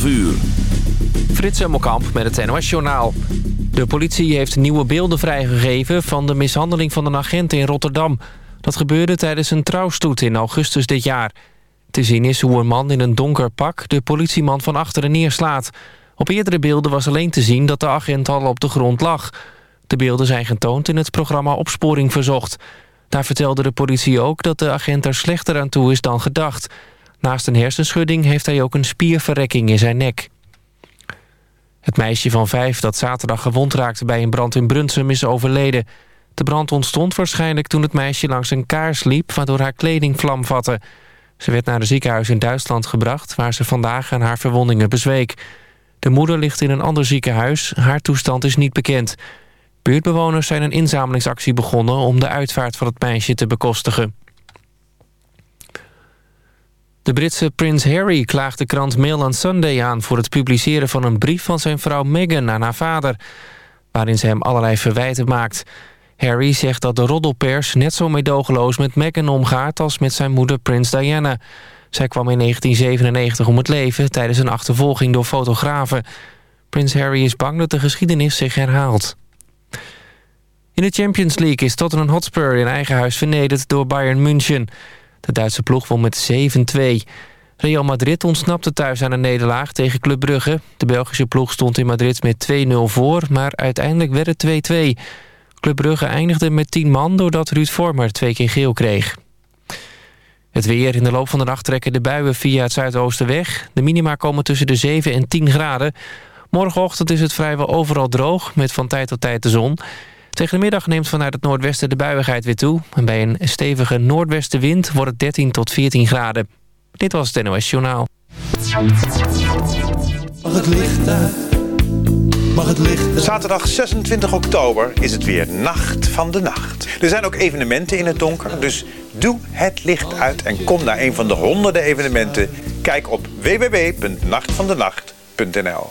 12 uur. Frits Hemmelkamp met het NOS-journaal. De politie heeft nieuwe beelden vrijgegeven van de mishandeling van een agent in Rotterdam. Dat gebeurde tijdens een trouwstoet in augustus dit jaar. Te zien is hoe een man in een donker pak de politieman van achteren neerslaat. Op eerdere beelden was alleen te zien dat de agent al op de grond lag. De beelden zijn getoond in het programma Opsporing Verzocht. Daar vertelde de politie ook dat de agent er slechter aan toe is dan gedacht. Naast een hersenschudding heeft hij ook een spierverrekking in zijn nek. Het meisje van vijf dat zaterdag gewond raakte bij een brand in Brunsum is overleden. De brand ontstond waarschijnlijk toen het meisje langs een kaars liep... waardoor haar kleding vlam vatte. Ze werd naar een ziekenhuis in Duitsland gebracht... waar ze vandaag aan haar verwondingen bezweek. De moeder ligt in een ander ziekenhuis. Haar toestand is niet bekend. Buurtbewoners zijn een inzamelingsactie begonnen... om de uitvaart van het meisje te bekostigen. De Britse prins Harry klaagt de krant Mail on Sunday aan... voor het publiceren van een brief van zijn vrouw Meghan aan haar vader... waarin ze hem allerlei verwijten maakt. Harry zegt dat de roddelpers net zo meedogenloos met Meghan omgaat... als met zijn moeder prins Diana. Zij kwam in 1997 om het leven tijdens een achtervolging door fotografen. Prins Harry is bang dat de geschiedenis zich herhaalt. In de Champions League is Tottenham Hotspur in eigen huis vernederd door Bayern München... De Duitse ploeg won met 7-2. Real Madrid ontsnapte thuis aan een nederlaag tegen Club Brugge. De Belgische ploeg stond in Madrid met 2-0 voor, maar uiteindelijk werd het 2-2. Club Brugge eindigde met 10 man doordat Ruud Vormer twee keer geel kreeg. Het weer. In de loop van de nacht trekken de buien via het zuidoosten weg. De minima komen tussen de 7 en 10 graden. Morgenochtend is het vrijwel overal droog, met van tijd tot tijd de zon. Tegen de middag neemt vanuit het noordwesten de buiigheid weer toe. En bij een stevige noordwestenwind wordt het 13 tot 14 graden. Dit was het NOS Journaal. Mag het licht uit? Mag het licht uit? Zaterdag 26 oktober is het weer Nacht van de Nacht. Er zijn ook evenementen in het donker, dus doe het licht uit en kom naar een van de honderden evenementen. Kijk op www.nachtvandenacht.nl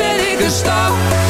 zet ik een stap.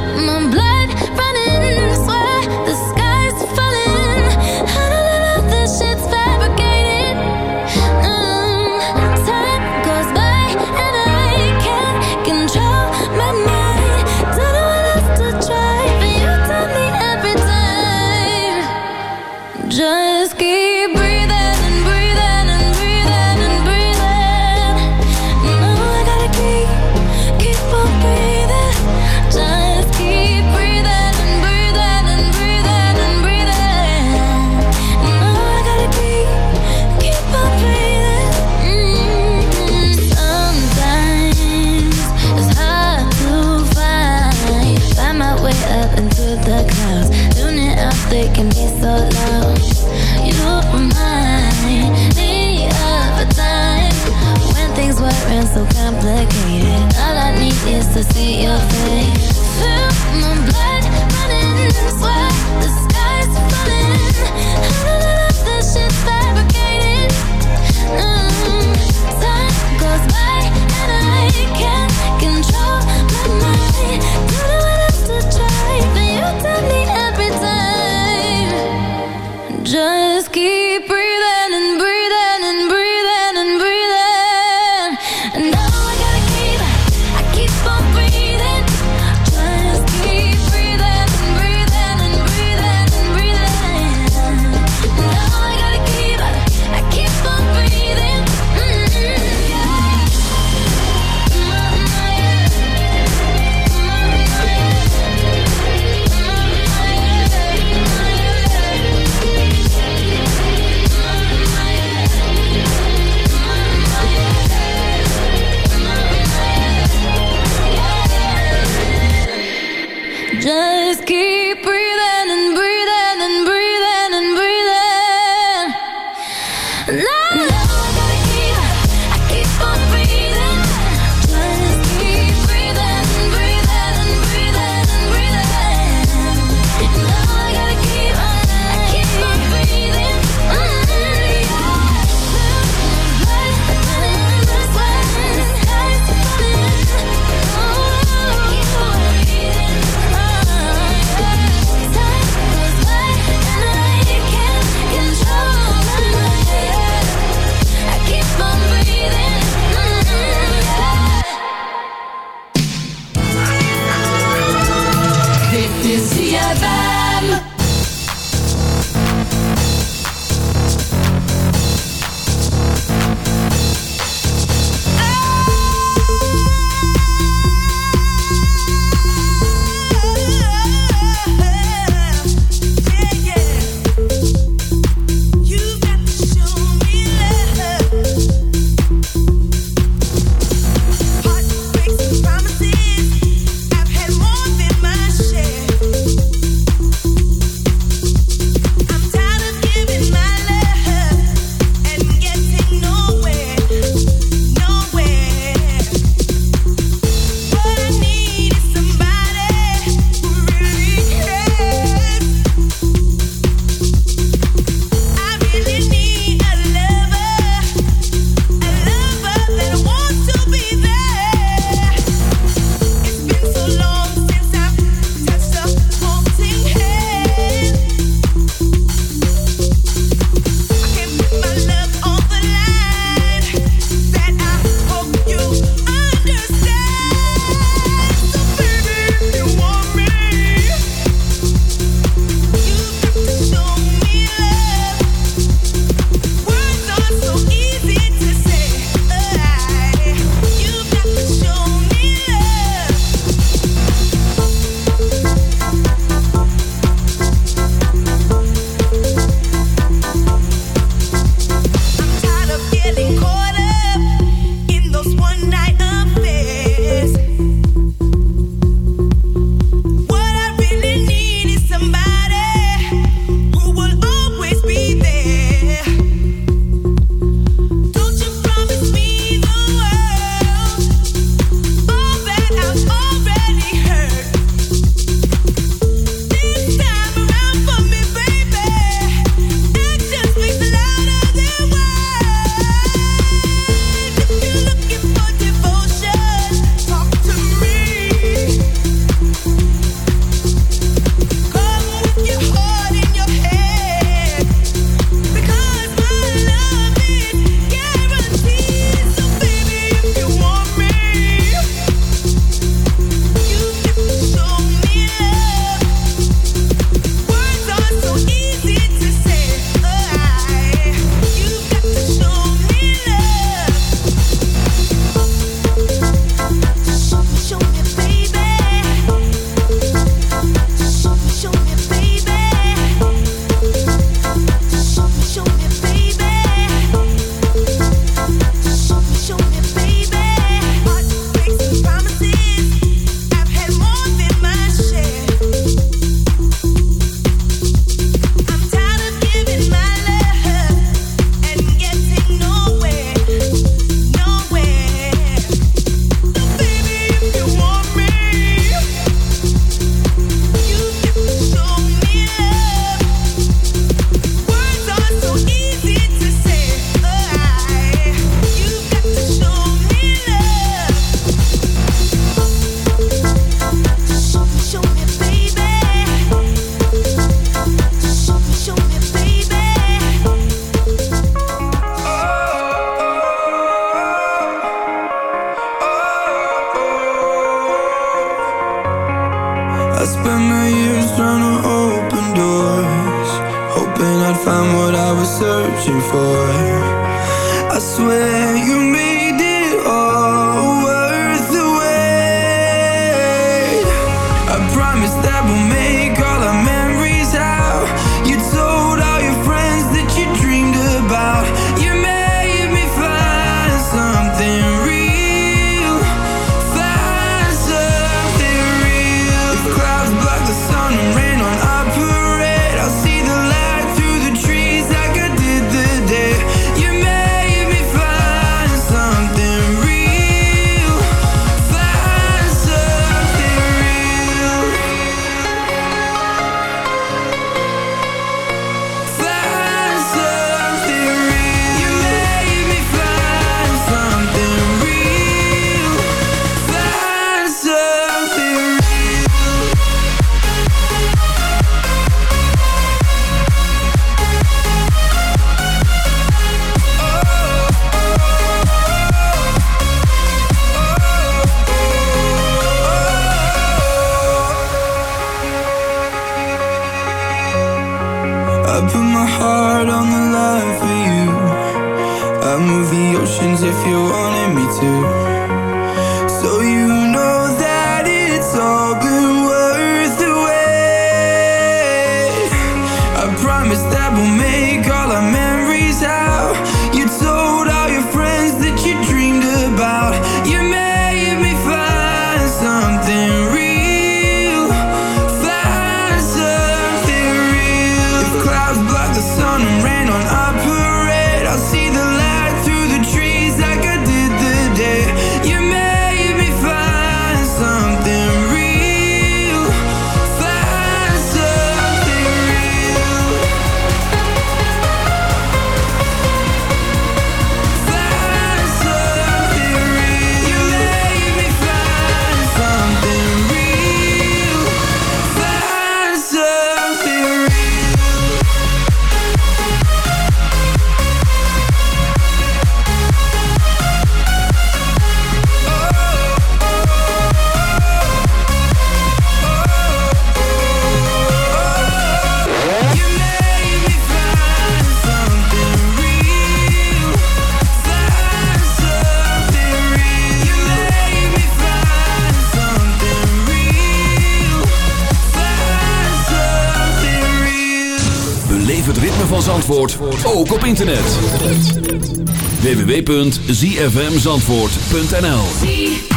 zfmzandvoort.nl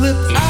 slipped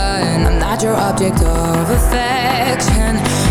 Your object of affection.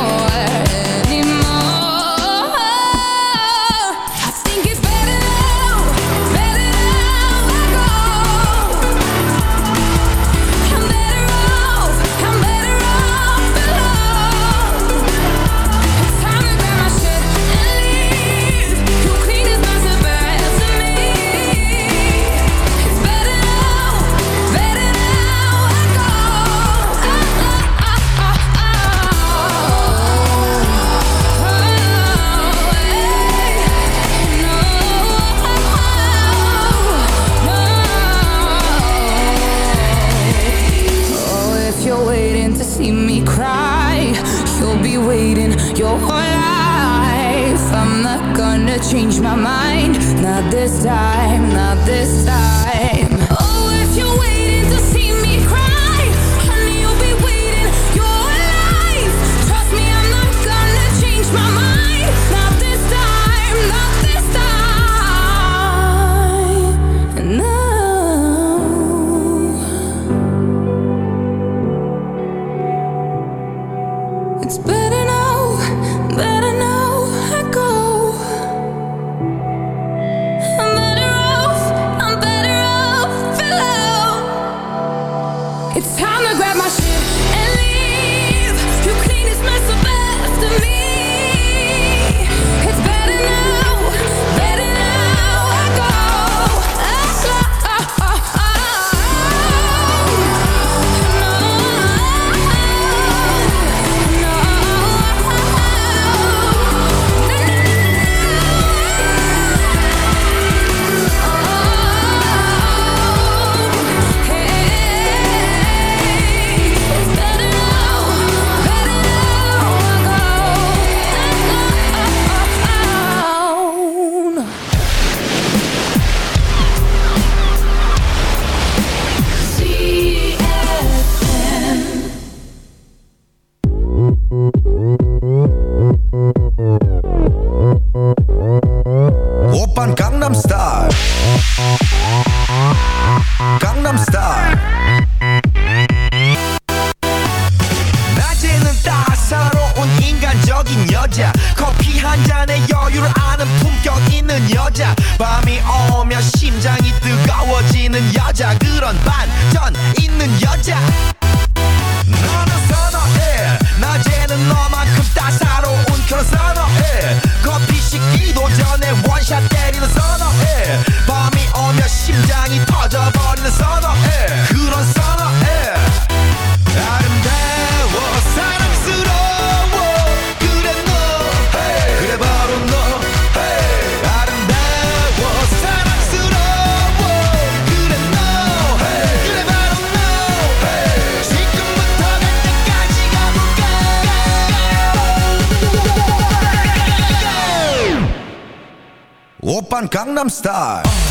your whole life. I'm not gonna change my mind, not this time, not this time. 진짜 그런 반전 있는 여자. I'm star.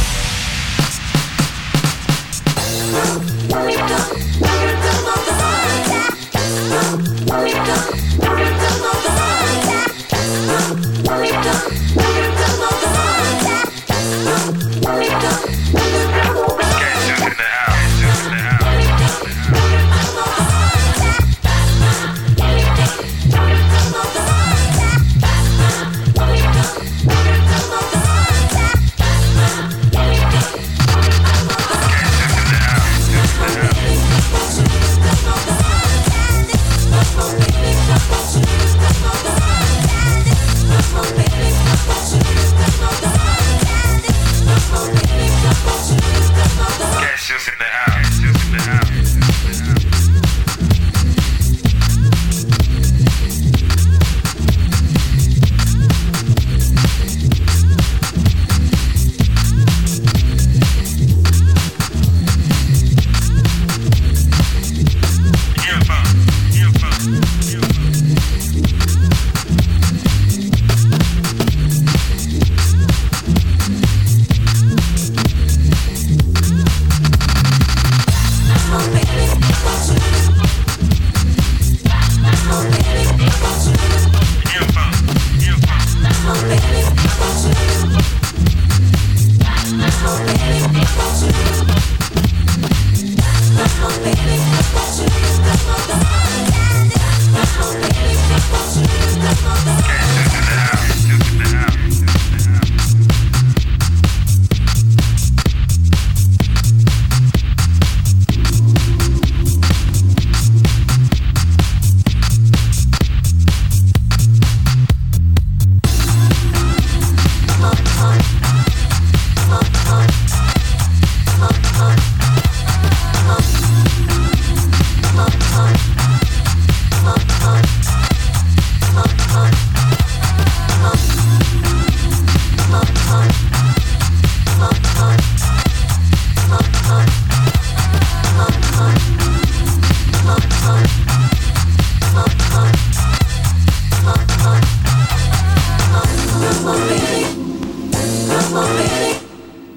I'm a manic,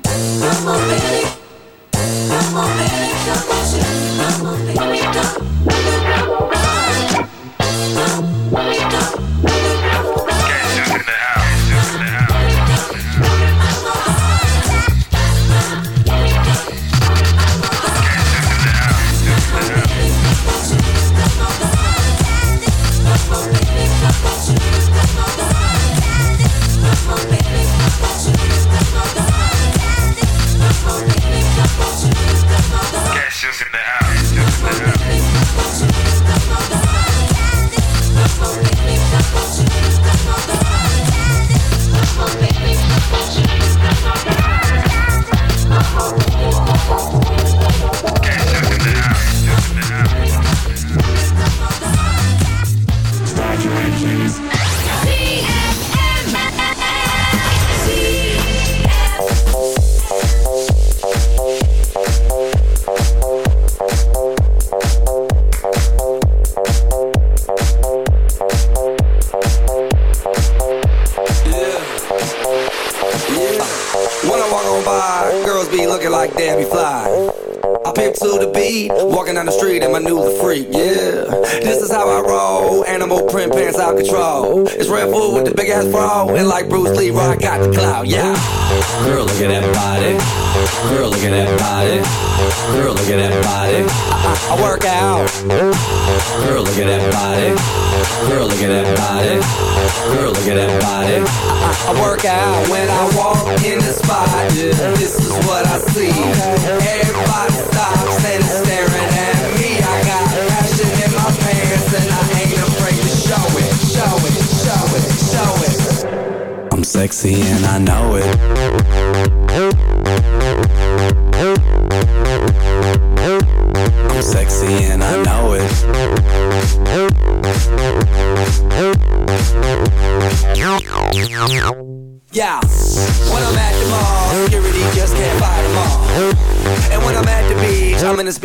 I'm a manic, I'm a manic, I'm a manic, sexy and I know it.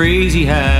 crazy high.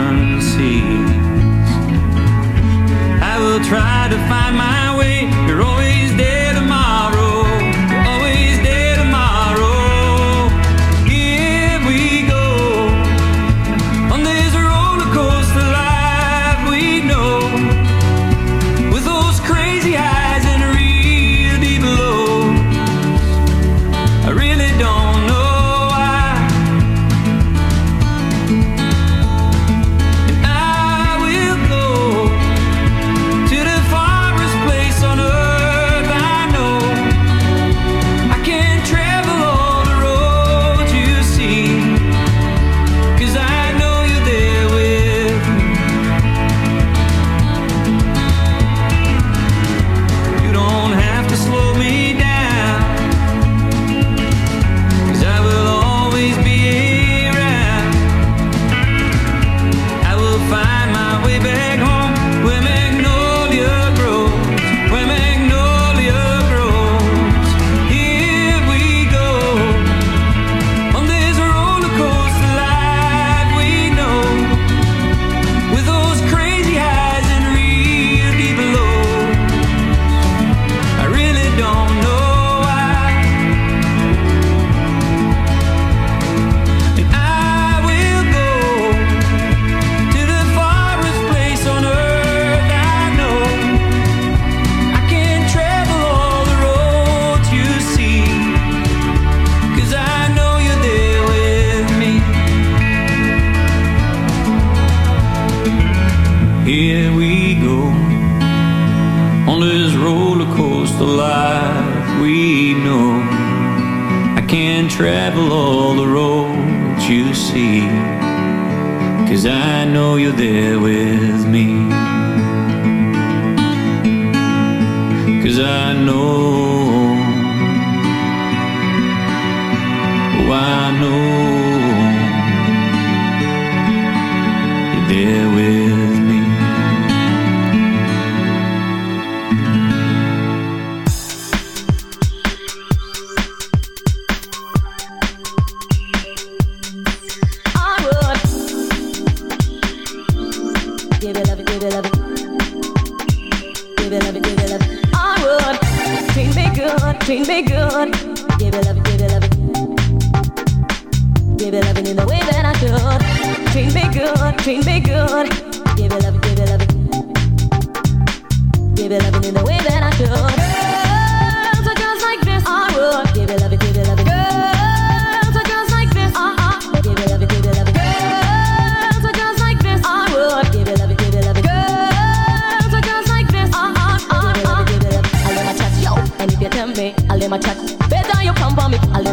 try to find my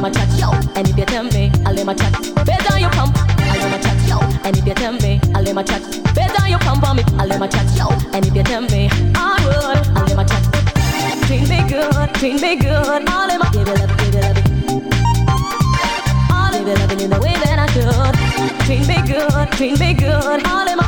let my chat, yo. And if you tell me, I let my chat. Better you come, I let my chat, yo. And if you tell me, I let my chat. Better you come for me, I let my chat, yo. And if you tell me, I would, I let my chat. Clean me good, clean me good. I let my give it up, give it up. I live it up in the way that I should. Clean me good, clean me good. I let my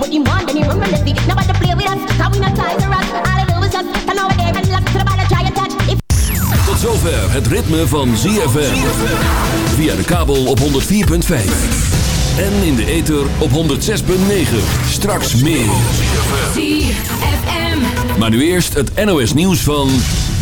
What you want, then you run and let me. Nobody play with us, cause we not ties or us. All I do is just turn over there and lock to the ball and try and touch. If... Tot zover het ritme van ZFM. Via de kabel op 104.5. En in de ether op 106.9. Straks meer. Maar nu eerst het NOS nieuws van...